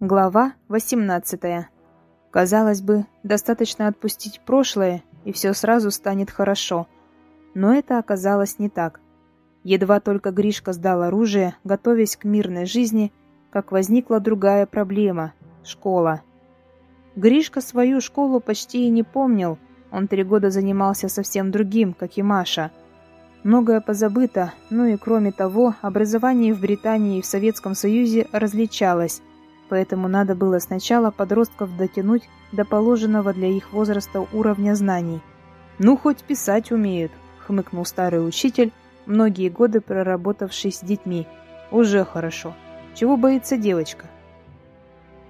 Глава 18. Казалось бы, достаточно отпустить прошлое, и все сразу станет хорошо. Но это оказалось не так. Едва только Гришка сдал оружие, готовясь к мирной жизни, как возникла другая проблема – школа. Гришка свою школу почти и не помнил, он три года занимался совсем другим, как и Маша. Многое позабыто, ну и кроме того, образование в Британии и в Советском Союзе различалось – поэтому надо было сначала подростков дотянуть до положенного для их возраста уровня знаний. «Ну, хоть писать умеют», — хмыкнул старый учитель, многие годы проработавший с детьми. «Уже хорошо. Чего боится девочка?»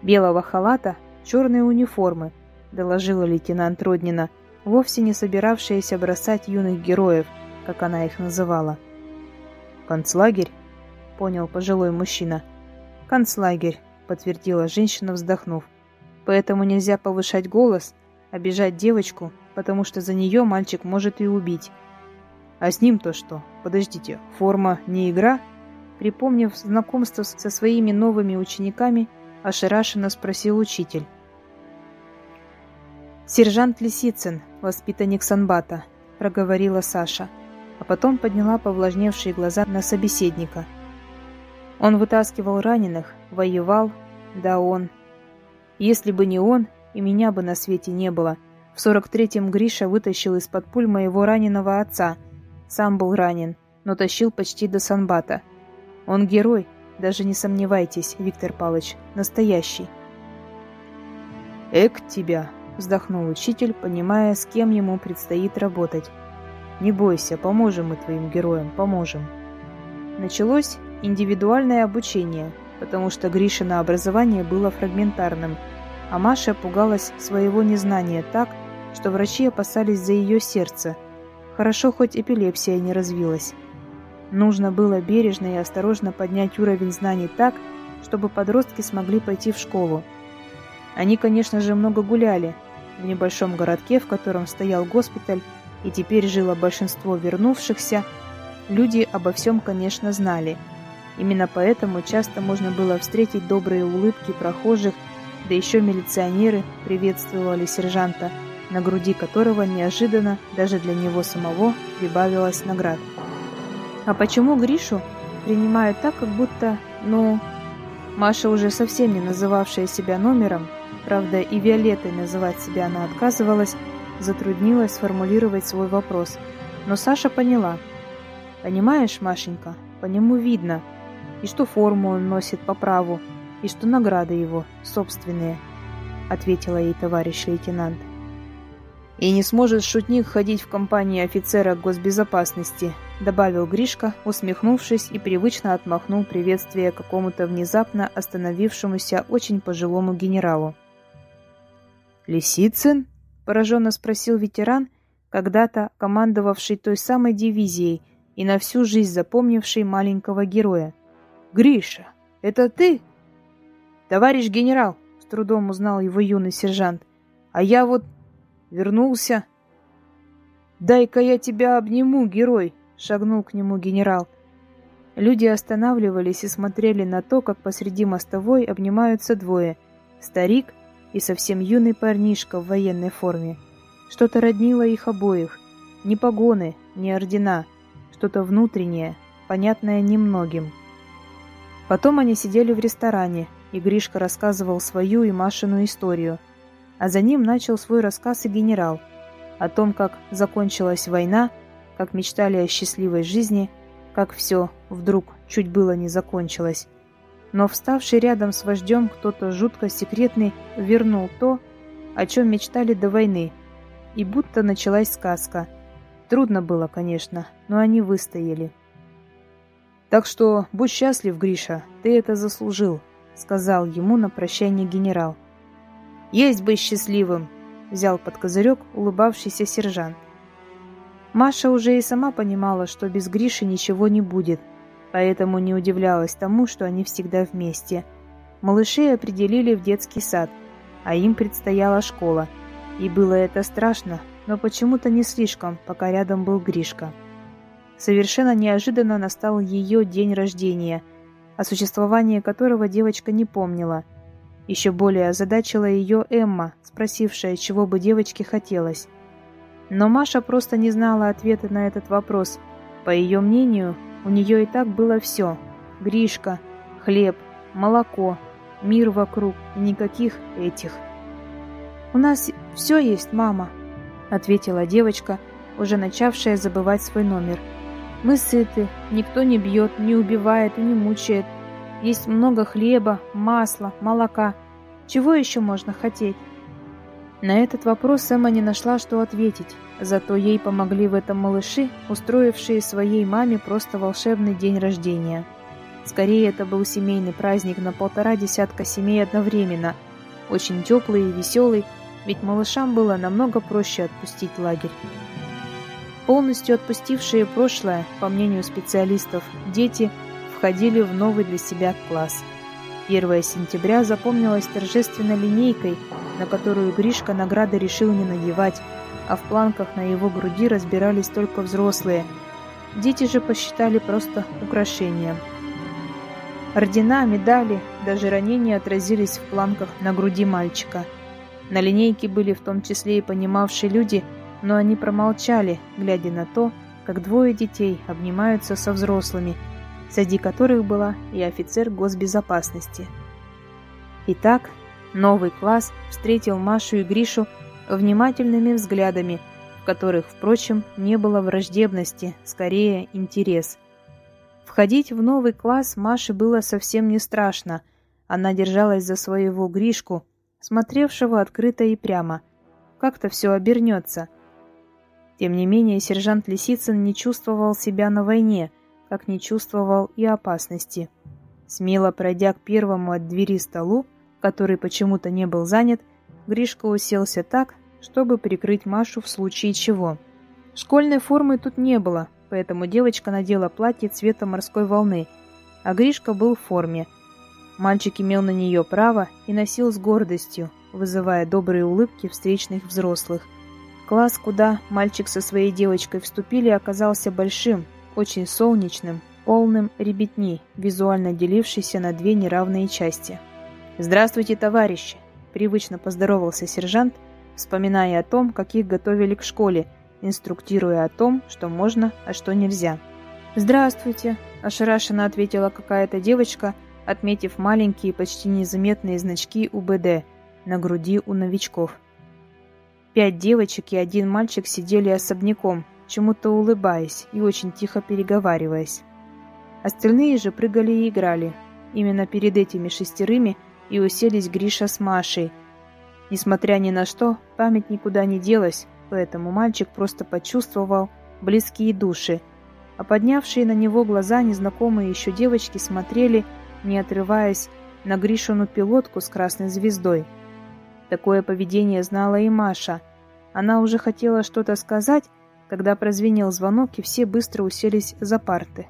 «Белого халата, черные униформы», — доложила лейтенант Роднина, вовсе не собиравшаяся бросать юных героев, как она их называла. «Концлагерь?» — понял пожилой мужчина. «Концлагерь», подтвердила женщина, вздохнув. Поэтому нельзя повышать голос, обижать девочку, потому что за нее мальчик может и убить. А с ним-то что? Подождите, форма не игра? Припомнив знакомство со своими новыми учениками, ошарашенно спросил учитель. «Сержант Лисицын, воспитанник Санбата», — проговорила Саша, а потом подняла повлажневшие глаза на собеседника — он вытаскивал раненых, воевал, да он. Если бы не он, и меня бы на свете не было. В 43-м Гриша вытащил из-под пуль моего раненого отца. Сам был ранен, но тащил почти до Санбата. Он герой, даже не сомневайтесь, Виктор Павлович, настоящий. «Эк тебя!» – вздохнул учитель, понимая, с кем ему предстоит работать. «Не бойся, поможем мы твоим героям, поможем». Началось индивидуальное обучение, потому что Гришина образование было фрагментарным, а Маша пугалась своего незнания так, что врачи опасались за ее сердце. Хорошо, хоть эпилепсия не развилась. Нужно было бережно и осторожно поднять уровень знаний так, чтобы подростки смогли пойти в школу. Они, конечно же, много гуляли. В небольшом городке, в котором стоял госпиталь, и теперь жило большинство вернувшихся, люди обо всем, конечно, знали – Именно поэтому часто можно было встретить добрые улыбки прохожих, да еще милиционеры приветствовали сержанта, на груди которого неожиданно даже для него самого прибавилась наград. А почему Гришу принимают так, как будто, ну... Маша, уже совсем не называвшая себя номером, правда и Виолеттой называть себя она отказывалась, затруднилась сформулировать свой вопрос. Но Саша поняла. «Понимаешь, Машенька, по нему видно», и что форму он носит по праву, и что награды его собственные», — ответила ей товарищ лейтенант. «И не сможет шутник ходить в компании офицера госбезопасности», — добавил Гришка, усмехнувшись и привычно отмахнул приветствие какому-то внезапно остановившемуся очень пожилому генералу. «Лисицын?» — пораженно спросил ветеран, когда-то командовавший той самой дивизией и на всю жизнь запомнивший маленького героя. «Гриша, это ты?» «Товарищ генерал», — с трудом узнал его юный сержант. «А я вот вернулся». «Дай-ка я тебя обниму, герой», — шагнул к нему генерал. Люди останавливались и смотрели на то, как посреди мостовой обнимаются двое — старик и совсем юный парнишка в военной форме. Что-то роднило их обоих. Ни погоны, ни ордена, что-то внутреннее, понятное немногим. Потом они сидели в ресторане, и Гришка рассказывал свою и Машину историю. А за ним начал свой рассказ и генерал. О том, как закончилась война, как мечтали о счастливой жизни, как все вдруг чуть было не закончилось. Но вставший рядом с вождем кто-то жутко секретный вернул то, о чем мечтали до войны. И будто началась сказка. Трудно было, конечно, но они выстояли. Так что будь счастлив, Гриша, ты это заслужил, сказал ему на прощание генерал. Есть бы счастливым, взял под козырек улыбавшийся сержант. Маша уже и сама понимала, что без Гриши ничего не будет, поэтому не удивлялась тому, что они всегда вместе. Малышей определили в детский сад, а им предстояла школа. И было это страшно, но почему-то не слишком, пока рядом был Гришка. Совершенно неожиданно настал ее день рождения, о существовании которого девочка не помнила. Еще более озадачила ее Эмма, спросившая, чего бы девочке хотелось. Но Маша просто не знала ответа на этот вопрос. По ее мнению, у нее и так было все. Гришка, хлеб, молоко, мир вокруг и никаких этих. «У нас все есть, мама», — ответила девочка, уже начавшая забывать свой номер. «Мы сыты, никто не бьет, не убивает и не мучает. Есть много хлеба, масла, молока. Чего еще можно хотеть?» На этот вопрос Эмма не нашла, что ответить. Зато ей помогли в этом малыши, устроившие своей маме просто волшебный день рождения. Скорее, это был семейный праздник на полтора десятка семей одновременно. Очень теплый и веселый, ведь малышам было намного проще отпустить лагерь. Полностью отпустившие прошлое, по мнению специалистов, дети входили в новый для себя класс. 1 сентября запомнилась торжественной линейкой, на которую Гришка награды решил не надевать, а в планках на его груди разбирались только взрослые. Дети же посчитали просто украшением. Ордена, медали, даже ранения отразились в планках на груди мальчика – на линейке были в том числе и понимавшие люди, но они промолчали, глядя на то, как двое детей обнимаются со взрослыми, среди которых была и офицер госбезопасности. Итак, новый класс встретил Машу и Гришу внимательными взглядами, в которых, впрочем, не было враждебности, скорее интерес. Входить в новый класс Маше было совсем не страшно. Она держалась за своего Гришку, смотревшего открыто и прямо. Как-то все обернется. Тем не менее, сержант Лисицын не чувствовал себя на войне, как не чувствовал и опасности. Смело пройдя к первому от двери столу, который почему-то не был занят, Гришка уселся так, чтобы прикрыть Машу в случае чего. Школьной формы тут не было, поэтому девочка надела платье цвета морской волны, а Гришка был в форме – Мальчик имел на нее право и носил с гордостью, вызывая добрые улыбки встречных взрослых. Класс, куда мальчик со своей девочкой вступили, оказался большим, очень солнечным, полным ребятни, визуально делившийся на две неравные части. «Здравствуйте, товарищи!» – привычно поздоровался сержант, вспоминая о том, как их готовили к школе, инструктируя о том, что можно, а что нельзя. «Здравствуйте!» – ошарашенно ответила какая-то девочка – отметив маленькие, почти незаметные значки УБД на груди у новичков. Пять девочек и один мальчик сидели особняком, чему-то улыбаясь и очень тихо переговариваясь. Остальные же прыгали и играли. Именно перед этими шестерыми и уселись Гриша с Машей. Несмотря ни на что, память никуда не делась, поэтому мальчик просто почувствовал близкие души, а поднявшие на него глаза незнакомые еще девочки смотрели не отрываясь на Гришину пилотку с красной звездой. Такое поведение знала и Маша. Она уже хотела что-то сказать, когда прозвенел звонок, и все быстро уселись за парты.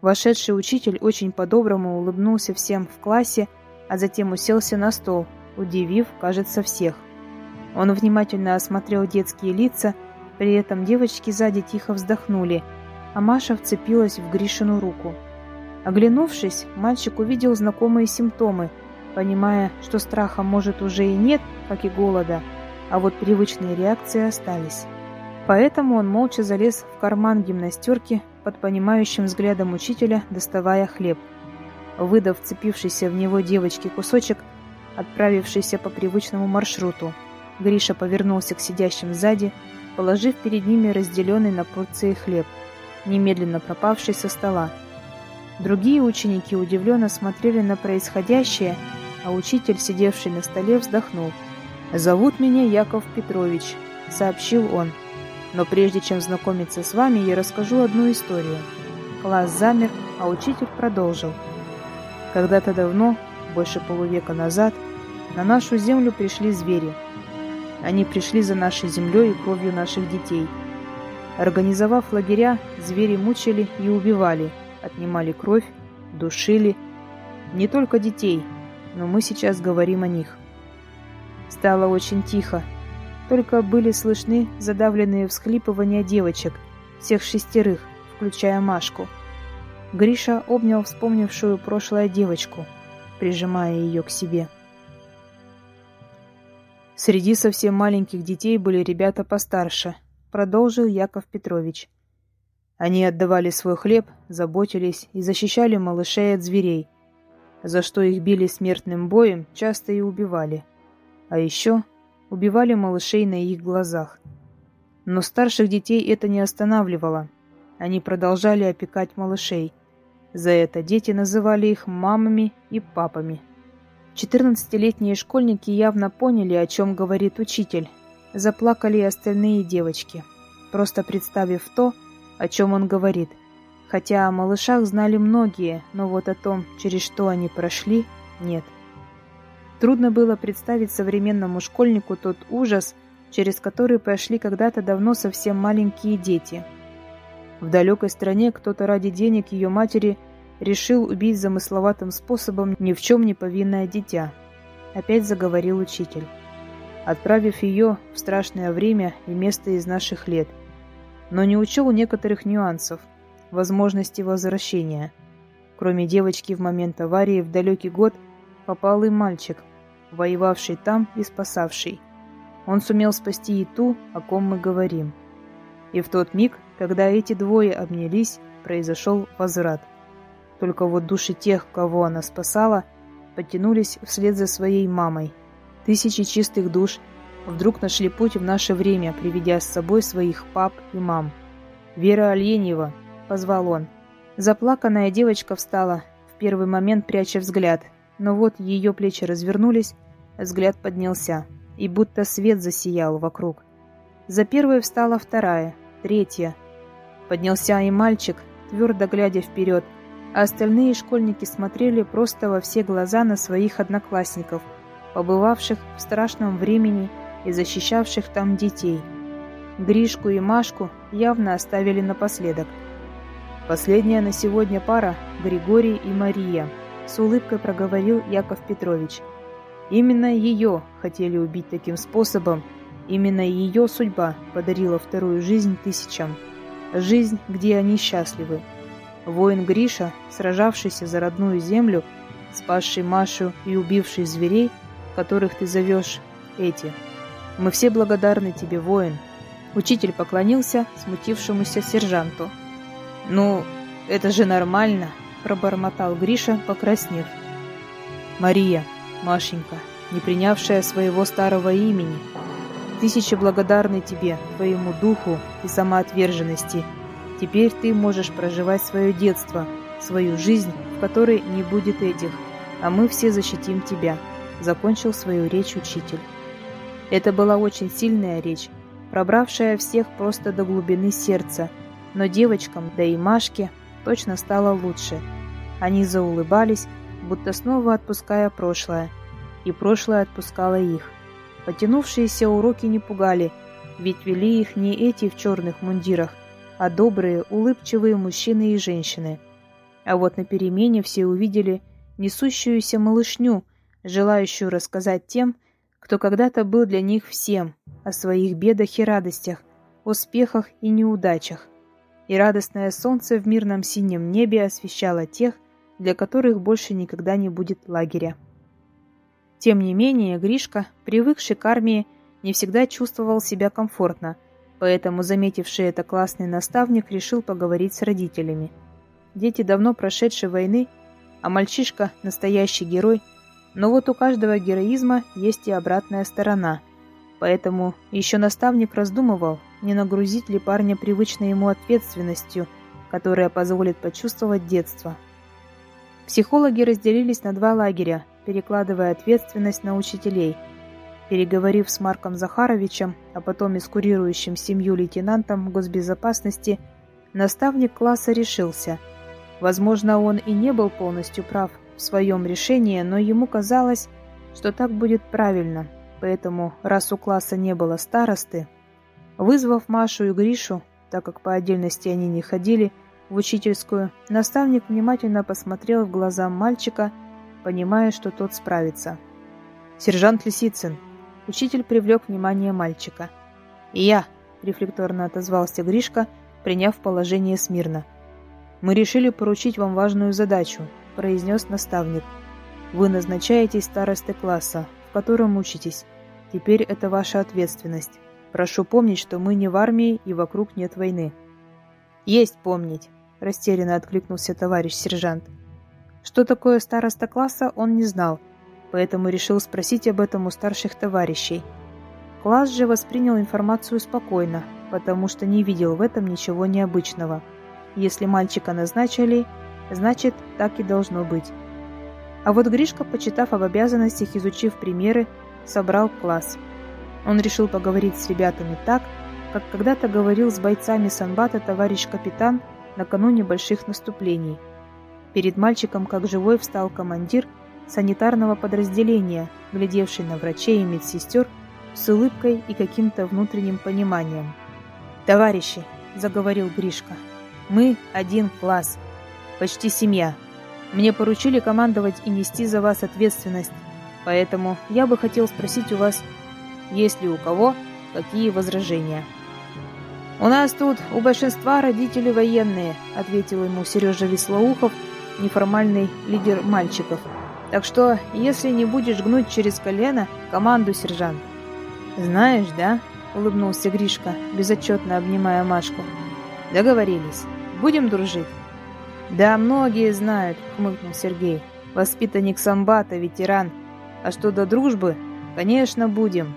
Вошедший учитель очень по-доброму улыбнулся всем в классе, а затем уселся на стол, удивив, кажется, всех. Он внимательно осмотрел детские лица, при этом девочки сзади тихо вздохнули, а Маша вцепилась в Гришину руку. Оглянувшись, мальчик увидел знакомые симптомы, понимая, что страха может уже и нет, как и голода, а вот привычные реакции остались. Поэтому он молча залез в карман гимнастерки под понимающим взглядом учителя, доставая хлеб. Выдав цепившийся в него девочке кусочек, отправившийся по привычному маршруту, Гриша повернулся к сидящим сзади, положив перед ними разделенный на порции хлеб, немедленно пропавший со стола. Другие ученики удивленно смотрели на происходящее, а учитель, сидевший на столе, вздохнул. «Зовут меня Яков Петрович», — сообщил он. «Но прежде чем знакомиться с вами, я расскажу одну историю». Класс замер, а учитель продолжил. Когда-то давно, больше полувека назад, на нашу землю пришли звери. Они пришли за нашей землей и кровью наших детей. Организовав лагеря, звери мучили и убивали — отнимали кровь, душили. Не только детей, но мы сейчас говорим о них. Стало очень тихо. Только были слышны задавленные всхлипывания девочек, всех шестерых, включая Машку. Гриша обнял вспомнившую прошлое девочку, прижимая ее к себе. Среди совсем маленьких детей были ребята постарше, продолжил Яков Петрович. Они отдавали свой хлеб, заботились и защищали малышей от зверей, за что их били смертным боем, часто и убивали. А еще убивали малышей на их глазах. Но старших детей это не останавливало. Они продолжали опекать малышей. За это дети называли их мамами и папами. Четырнадцатилетние школьники явно поняли, о чем говорит учитель. Заплакали и остальные девочки, просто представив то, о чем он говорит. Хотя о малышах знали многие, но вот о том, через что они прошли, нет. Трудно было представить современному школьнику тот ужас, через который прошли когда-то давно совсем маленькие дети. В далекой стране кто-то ради денег ее матери решил убить замысловатым способом ни в чем не повинное дитя. Опять заговорил учитель, отправив ее в страшное время и место из наших лет, но не учел некоторых нюансов, возможности возвращения. Кроме девочки в момент аварии в далекий год попал и мальчик, воевавший там и спасавший – он сумел спасти и ту, о ком мы говорим. И в тот миг, когда эти двое обнялись, произошел возврат. Только вот души тех, кого она спасала, потянулись вслед за своей мамой. Тысячи чистых душ вдруг нашли путь в наше время, приведя с собой своих пап и мам. «Вера Альеньева», — позвал он. Заплаканная девочка встала, в первый момент пряча взгляд, но вот ее плечи развернулись, взгляд поднялся и будто свет засиял вокруг. За первой встала вторая, третья. Поднялся и мальчик, твердо глядя вперед, а остальные школьники смотрели просто во все глаза на своих одноклассников, побывавших в страшном времени и защищавших там детей. Гришку и Машку явно оставили напоследок. Последняя на сегодня пара – Григорий и Мария, с улыбкой проговорил Яков Петрович – Именно ее хотели убить таким способом, именно ее судьба подарила вторую жизнь тысячам. Жизнь, где они счастливы. Воин Гриша, сражавшийся за родную землю, спасший Машу и убивший зверей, которых ты зовешь эти. Мы все благодарны тебе, воин. Учитель поклонился смутившемуся сержанту. «Ну, это же нормально», — пробормотал Гриша, покраснев. «Мария, Машенька, не принявшая своего старого имени. Тысяча благодарны тебе, твоему духу и самоотверженности. Теперь ты можешь проживать свое детство, свою жизнь, в которой не будет этих, а мы все защитим тебя», — закончил свою речь учитель. Это была очень сильная речь, пробравшая всех просто до глубины сердца, но девочкам, да и Машке, точно стало лучше. Они заулыбались, будто снова отпуская прошлое. И прошлое отпускало их. Потянувшиеся уроки не пугали, ведь вели их не эти в черных мундирах, а добрые, улыбчивые мужчины и женщины. А вот на перемене все увидели несущуюся малышню, желающую рассказать тем, кто когда-то был для них всем, о своих бедах и радостях, успехах и неудачах. И радостное солнце в мирном синем небе освещало тех, для которых больше никогда не будет лагеря. Тем не менее, Гришка, привыкший к армии, не всегда чувствовал себя комфортно, поэтому заметивший это классный наставник решил поговорить с родителями. Дети давно прошедшие войны, а мальчишка – настоящий герой, но вот у каждого героизма есть и обратная сторона. Поэтому еще наставник раздумывал, не нагрузить ли парня привычной ему ответственностью, которая позволит почувствовать детство – Психологи разделились на два лагеря, перекладывая ответственность на учителей. Переговорив с Марком Захаровичем, а потом и с курирующим семью лейтенантом госбезопасности, наставник класса решился. Возможно, он и не был полностью прав в своем решении, но ему казалось, что так будет правильно. Поэтому, раз у класса не было старосты, вызвав Машу и Гришу, так как по отдельности они не ходили, в учительскую, наставник внимательно посмотрел в глаза мальчика, понимая, что тот справится. «Сержант Лисицын!» Учитель привлек внимание мальчика. «И я!» – рефлекторно отозвался Гришка, приняв положение смирно. «Мы решили поручить вам важную задачу», – произнес наставник. «Вы назначаетесь старостой класса, в котором учитесь. Теперь это ваша ответственность. Прошу помнить, что мы не в армии и вокруг нет войны». «Есть помнить», – растерянно откликнулся товарищ сержант. Что такое староста класса, он не знал, поэтому решил спросить об этом у старших товарищей. Класс же воспринял информацию спокойно, потому что не видел в этом ничего необычного. Если мальчика назначили, значит, так и должно быть. А вот Гришка, почитав об обязанностях, изучив примеры, собрал класс. Он решил поговорить с ребятами так, как когда-то говорил с бойцами Санбата товарищ капитан накануне больших наступлений. Перед мальчиком как живой встал командир санитарного подразделения, глядевший на врачей и медсестер с улыбкой и каким-то внутренним пониманием. «Товарищи», — заговорил Гришка, — «мы один класс, почти семья. Мне поручили командовать и нести за вас ответственность, поэтому я бы хотел спросить у вас, есть ли у кого какие возражения». «У нас тут у большинства родители военные», — ответил ему Сережа Веслоухов, неформальный лидер мальчиков. «Так что, если не будешь гнуть через колено, команду, сержант». «Знаешь, да?» — улыбнулся Гришка, безотчетно обнимая Машку. «Договорились. Будем дружить?» «Да, многие знают», — хмыкнул Сергей. «Воспитанник самбата, ветеран. А что до дружбы? Конечно, будем».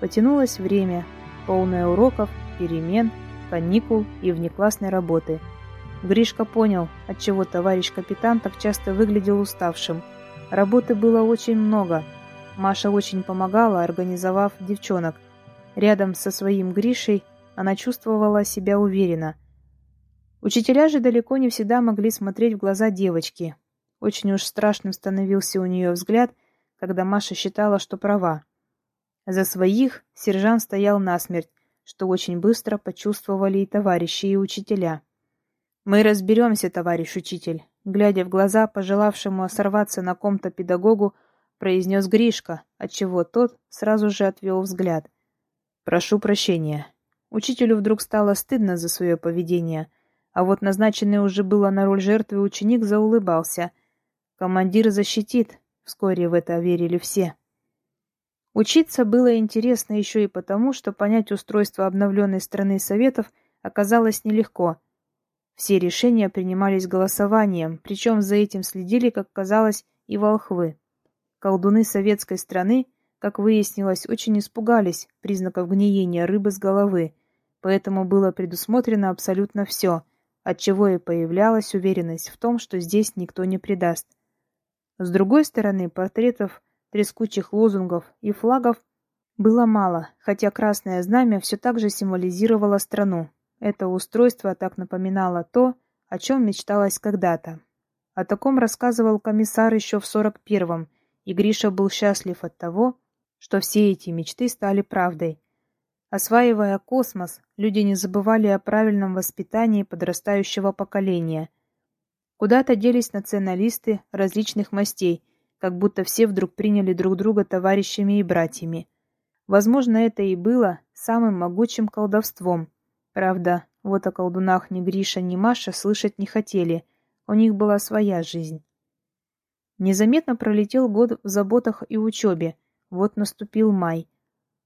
Потянулось время, полное уроков, перемен, каникул и внеклассной работы. Гришка понял, отчего товарищ капитан так часто выглядел уставшим. Работы было очень много. Маша очень помогала, организовав девчонок. Рядом со своим Гришей она чувствовала себя уверенно. Учителя же далеко не всегда могли смотреть в глаза девочки. Очень уж страшным становился у нее взгляд, когда Маша считала, что права. За своих сержант стоял насмерть, что очень быстро почувствовали и товарищи, и учителя. «Мы разберемся, товарищ учитель», глядя в глаза пожелавшему сорваться на ком-то педагогу, произнес Гришка, отчего тот сразу же отвел взгляд. «Прошу прощения». Учителю вдруг стало стыдно за свое поведение, а вот назначенный уже было на роль жертвы ученик заулыбался. «Командир защитит», вскоре в это верили все. Учиться было интересно еще и потому, что понять устройство обновленной страны Советов оказалось нелегко. Все решения принимались голосованием, причем за этим следили, как казалось, и волхвы. Колдуны советской страны как выяснилось, очень испугались признаков гниения рыбы с головы, поэтому было предусмотрено абсолютно все, отчего и появлялась уверенность в том, что здесь никто не предаст. С другой стороны, портретов, трескучих лозунгов и флагов было мало, хотя красное знамя все так же символизировало страну. Это устройство так напоминало то, о чем мечталось когда-то. О таком рассказывал комиссар еще в 41-м, и Гриша был счастлив от того, что все эти мечты стали правдой. Осваивая космос, люди не забывали о правильном воспитании подрастающего поколения. Куда-то делись националисты различных мастей, как будто все вдруг приняли друг друга товарищами и братьями. Возможно, это и было самым могучим колдовством. Правда, вот о колдунах ни Гриша, ни Маша слышать не хотели, у них была своя жизнь. Незаметно пролетел год в заботах и учебе, вот наступил май.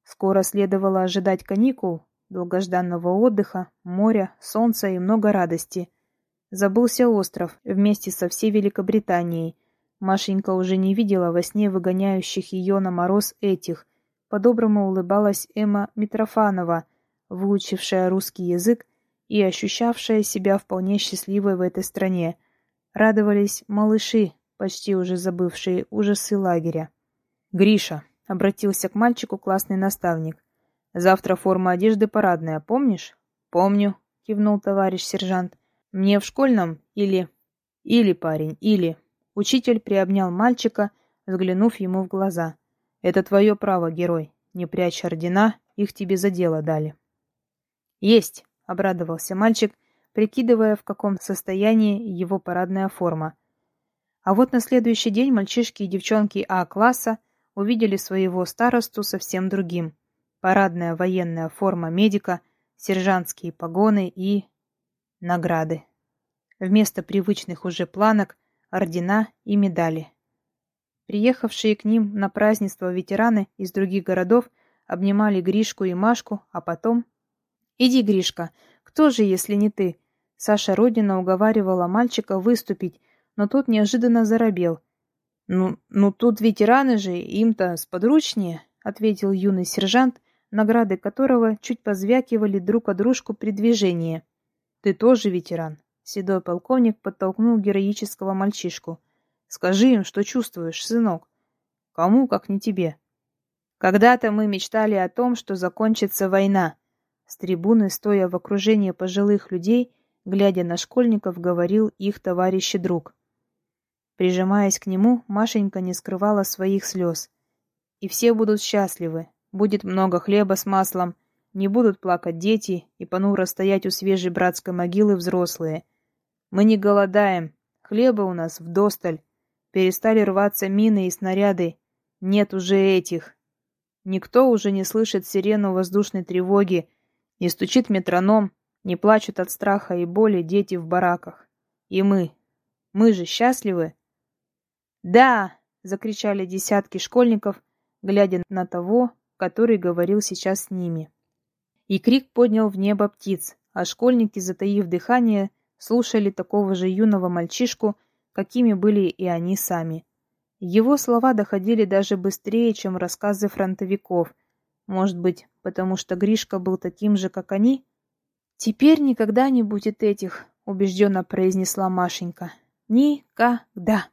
Скоро следовало ожидать каникул, долгожданного отдыха, моря, солнца и много радости. Забылся остров вместе со всей Великобританией. Машенька уже не видела во сне выгоняющих ее на мороз этих. По-доброму улыбалась Эмма Митрофанова, выучившая русский язык и ощущавшая себя вполне счастливой в этой стране. Радовались малыши, почти уже забывшие ужасы лагеря. «Гриша, Обратился к мальчику классный наставник. «Завтра форма одежды парадная, помнишь?» «Помню», — кивнул товарищ сержант. «Мне в школьном или...» «Или, парень, или...» Учитель приобнял мальчика, взглянув ему в глаза. «Это твое право, герой. Не прячь ордена, их тебе за дело дали». «Есть!» — обрадовался мальчик, прикидывая, в каком состоянии его парадная форма. А вот на следующий день мальчишки и девчонки А-класса увидели своего старосту совсем другим. Парадная военная форма медика, сержантские погоны и... награды. Вместо привычных уже планок — ордена и медали. Приехавшие к ним на празднество ветераны из других городов обнимали Гришку и Машку, а потом... «Иди, Гришка, кто же, если не ты?» Саша Родина уговаривала мальчика выступить, но тот неожиданно заробел. «Ну, ну тут ветераны же, им-то сподручнее», — ответил юный сержант, награды которого чуть позвякивали друг о дружку при движении. «Ты тоже ветеран», — седой полковник подтолкнул героического мальчишку. Скажи им, что чувствуешь, сынок. Кому, как не тебе. Когда-то мы мечтали о том, что закончится война. С трибуны, стоя в окружении пожилых людей, глядя на школьников, говорил их товарищ и друг. Прижимаясь к нему, Машенька не скрывала своих слез. И все будут счастливы. Будет много хлеба с маслом, не будут плакать дети и понуро стоять у свежей братской могилы взрослые. Мы не голодаем, хлеба у нас вдосталь, Перестали рваться мины и снаряды. Нет уже этих. Никто уже не слышит сирену воздушной тревоги, не стучит метроном, не плачут от страха и боли дети в бараках. И мы. Мы же счастливы? «Да!» — закричали десятки школьников, глядя на того, который говорил сейчас с ними. И крик поднял в небо птиц, а школьники, затаив дыхание, слушали такого же юного мальчишку, какими были и они сами. Его слова доходили даже быстрее, чем рассказы фронтовиков. Может быть, потому что Гришка был таким же, как они? «Теперь никогда не будет этих», — убежденно произнесла Машенька. «Никогда».